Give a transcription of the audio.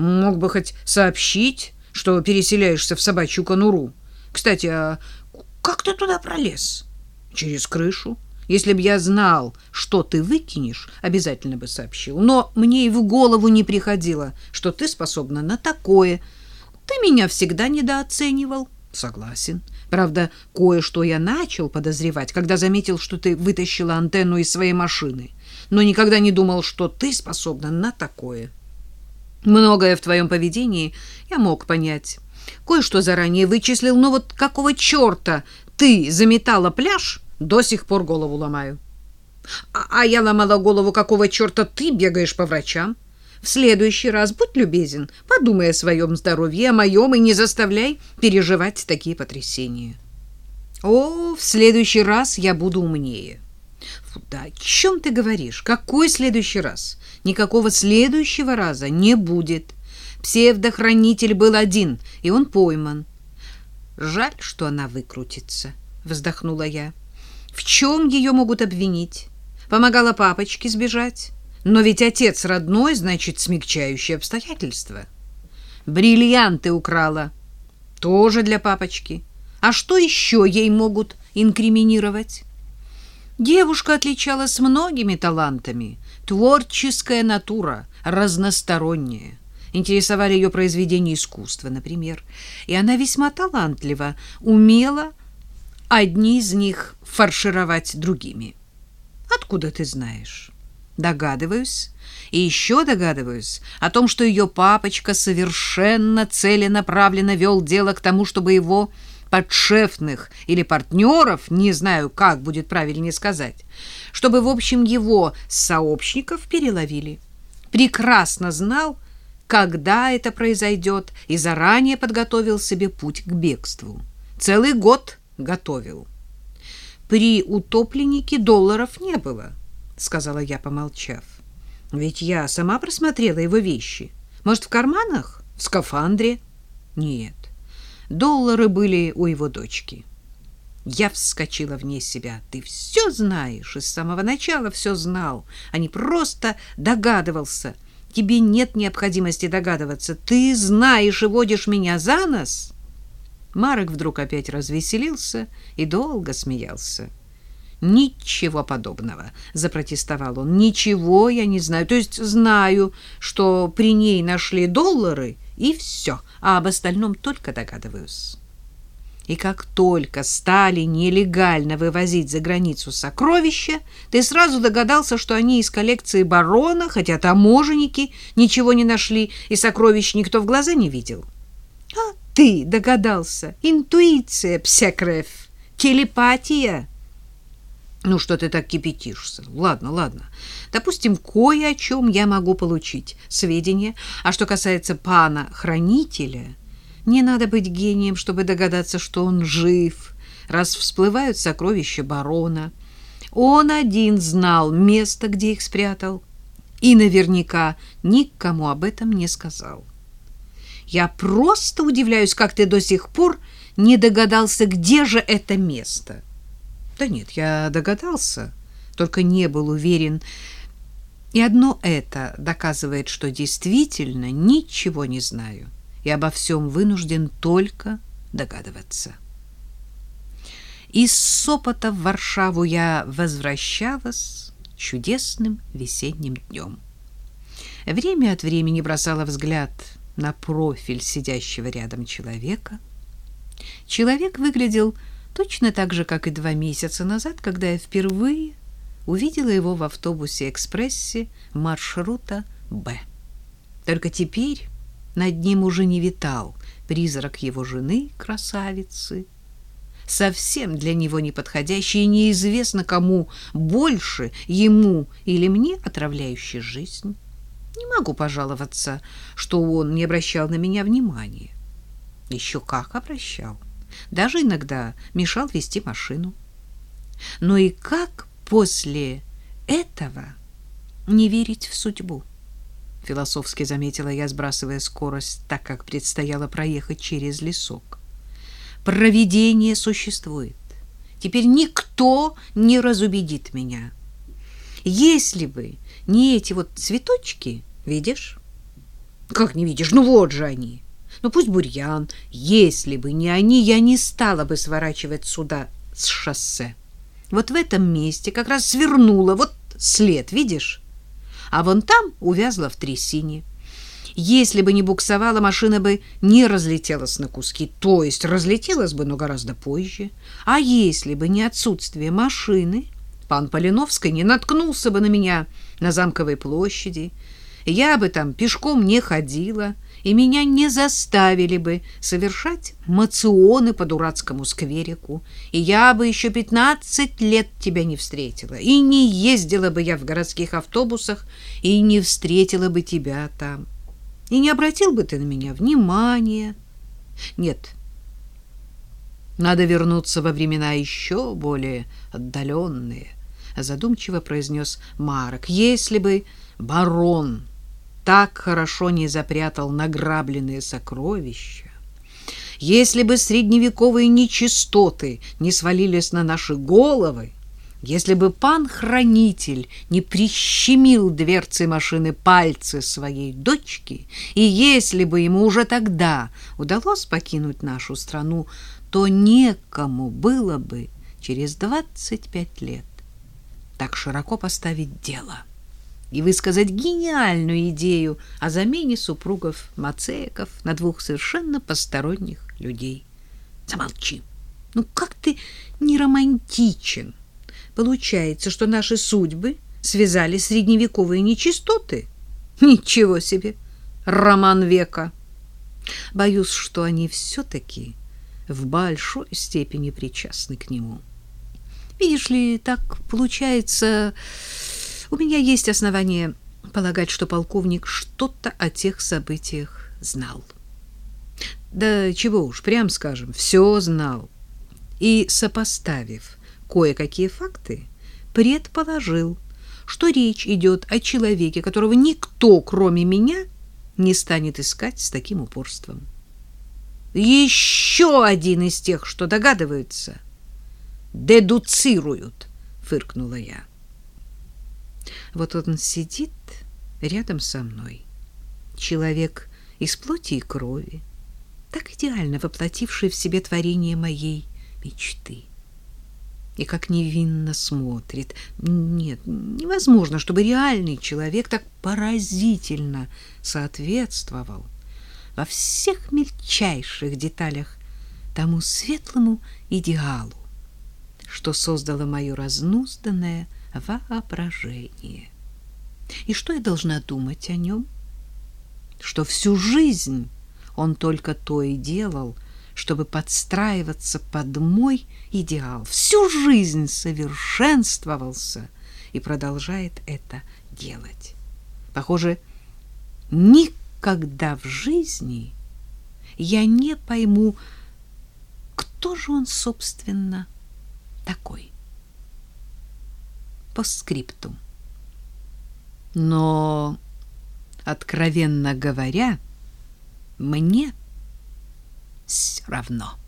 Мог бы хоть сообщить, что переселяешься в собачью конуру. Кстати, а как ты туда пролез? Через крышу. Если бы я знал, что ты выкинешь, обязательно бы сообщил. Но мне и в голову не приходило, что ты способна на такое. Ты меня всегда недооценивал. Согласен. Правда, кое-что я начал подозревать, когда заметил, что ты вытащила антенну из своей машины. Но никогда не думал, что ты способна на такое. Многое в твоем поведении я мог понять. Кое-что заранее вычислил, но вот какого черта ты заметала пляж, до сих пор голову ломаю. А, а я ломала голову, какого черта ты бегаешь по врачам. В следующий раз будь любезен, подумай о своем здоровье, о моем, и не заставляй переживать такие потрясения. О, в следующий раз я буду умнее. Да о чем ты говоришь? Какой следующий раз? Никакого следующего раза не будет. Псевдохранитель был один, и он пойман. Жаль, что она выкрутится, вздохнула я. В чем ее могут обвинить? Помогала папочке сбежать? Но ведь отец родной, значит, смягчающее обстоятельство. Бриллианты украла. Тоже для папочки. А что еще ей могут инкриминировать? Девушка отличалась многими талантами. Творческая натура, разносторонняя интересовали ее произведения искусства, например, и она весьма талантливо умела одни из них фаршировать другими. Откуда ты знаешь? Догадываюсь. И еще догадываюсь о том, что ее папочка совершенно целенаправленно вел дело к тому, чтобы его подшефных или партнеров, не знаю, как будет правильнее сказать, чтобы, в общем, его сообщников переловили. Прекрасно знал, когда это произойдет, и заранее подготовил себе путь к бегству. Целый год готовил. При утопленнике долларов не было, сказала я, помолчав. Ведь я сама просмотрела его вещи. Может, в карманах, в скафандре? Нет. Доллары были у его дочки. Я вскочила вне себя. Ты все знаешь, и с самого начала все знал, а не просто догадывался — Тебе нет необходимости догадываться. Ты знаешь и водишь меня за нос. Марек вдруг опять развеселился и долго смеялся. Ничего подобного, запротестовал он. Ничего я не знаю. То есть знаю, что при ней нашли доллары и все, а об остальном только догадываюсь. И как только стали нелегально вывозить за границу сокровища, ты сразу догадался, что они из коллекции барона, хотя таможенники ничего не нашли, и сокровищ никто в глаза не видел. А ты догадался. Интуиция, псякрев, телепатия. Ну, что ты так кипятишься? Ладно, ладно. Допустим, кое о чем я могу получить сведения. А что касается пана-хранителя не надо быть гением, чтобы догадаться, что он жив, раз всплывают сокровища барона. Он один знал место, где их спрятал, и наверняка никому об этом не сказал. Я просто удивляюсь, как ты до сих пор не догадался, где же это место. Да нет, я догадался, только не был уверен. И одно это доказывает, что действительно ничего не знаю и обо всем вынужден только догадываться. Из Сопота в Варшаву я возвращалась чудесным весенним днем. Время от времени бросала взгляд на профиль сидящего рядом человека. Человек выглядел точно так же, как и два месяца назад, когда я впервые увидела его в автобусе-экспрессе маршрута «Б». Только теперь над ним уже не витал призрак его жены, красавицы, совсем для него неподходящий, и неизвестно кому больше, ему или мне, отравляющий жизнь. Не могу пожаловаться, что он не обращал на меня внимания. Еще как обращал. Даже иногда мешал вести машину. Но и как после этого не верить в судьбу? философски заметила я, сбрасывая скорость, так как предстояло проехать через лесок. Провидение существует. Теперь никто не разубедит меня. Если бы не эти вот цветочки, видишь? Как не видишь? Ну вот же они. Ну пусть бурьян. Если бы не они, я не стала бы сворачивать сюда с шоссе. Вот в этом месте как раз свернула, вот след, видишь? А вон там увязла в трясине. Если бы не буксовала, машина бы не разлетелась на куски, то есть разлетелась бы, но гораздо позже. А если бы не отсутствие машины, пан Полиновский не наткнулся бы на меня на Замковой площади, я бы там пешком не ходила, и меня не заставили бы совершать мационы по дурацкому скверику, и я бы еще пятнадцать лет тебя не встретила, и не ездила бы я в городских автобусах, и не встретила бы тебя там, и не обратил бы ты на меня внимания. Нет, надо вернуться во времена еще более отдаленные, задумчиво произнес Марк. Если бы барон так хорошо не запрятал награбленные сокровища. Если бы средневековые нечистоты не свалились на наши головы, если бы пан-хранитель не прищемил дверцы машины пальцы своей дочки, и если бы ему уже тогда удалось покинуть нашу страну, то некому было бы через 25 лет так широко поставить дело и высказать гениальную идею о замене супругов Мацееков на двух совершенно посторонних людей. Замолчи. Ну как ты не романтичен? Получается, что наши судьбы связали средневековые нечистоты? Ничего себе! Роман века! Боюсь, что они все-таки в большой степени причастны к нему. Видишь ли, так получается... У меня есть основания полагать, что полковник что-то о тех событиях знал. Да чего уж, прям скажем, все знал. И, сопоставив кое-какие факты, предположил, что речь идет о человеке, которого никто, кроме меня, не станет искать с таким упорством. Еще один из тех, что догадываются, дедуцируют, фыркнула я. Вот он сидит рядом со мной. Человек из плоти и крови, так идеально воплотивший в себе творение моей мечты. И как невинно смотрит. Нет, невозможно, чтобы реальный человек так поразительно соответствовал во всех мельчайших деталях тому светлому идеалу, что создало мое разнузданное воображение. И что я должна думать о нем? Что всю жизнь он только то и делал, чтобы подстраиваться под мой идеал. Всю жизнь совершенствовался и продолжает это делать. Похоже, никогда в жизни я не пойму, кто же он, собственно, такой по скрипту. Но, откровенно говоря, мне все равно.